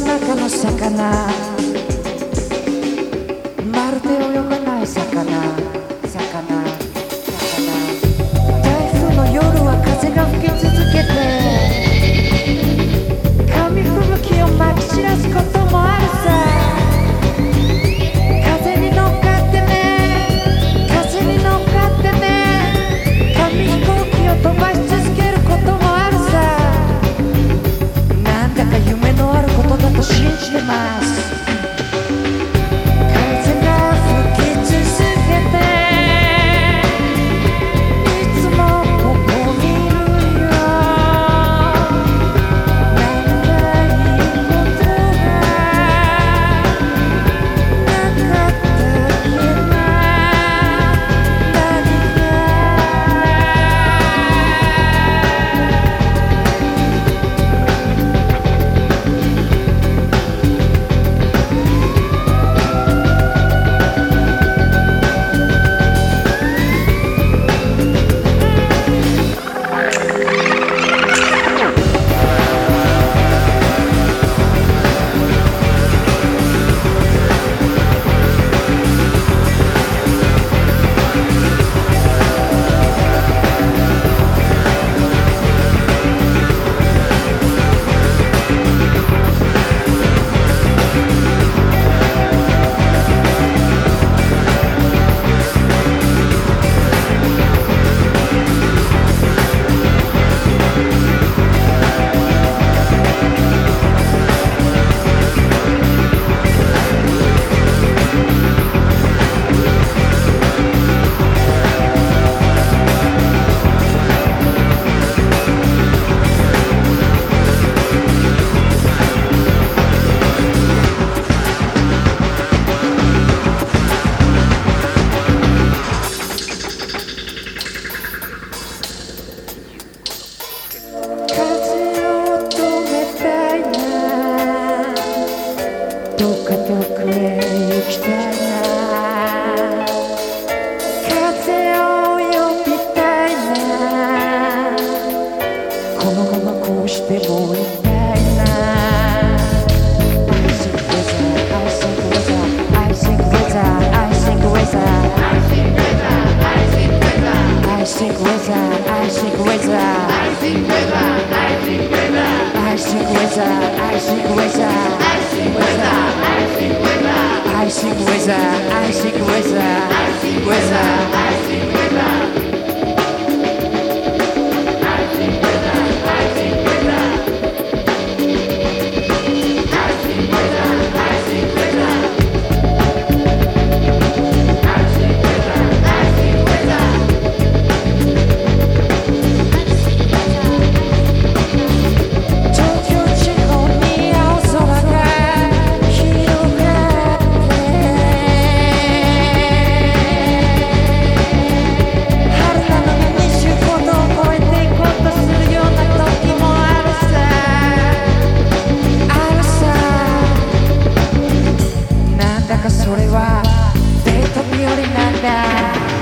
の中の魚。まるで泳がない魚。魚。魚。台風の夜は風が吹き続けて。coisa, ai, que coisa, ai, que coisa, ai, que coisa, ai, que coisa. だそれはデート日和なんだ。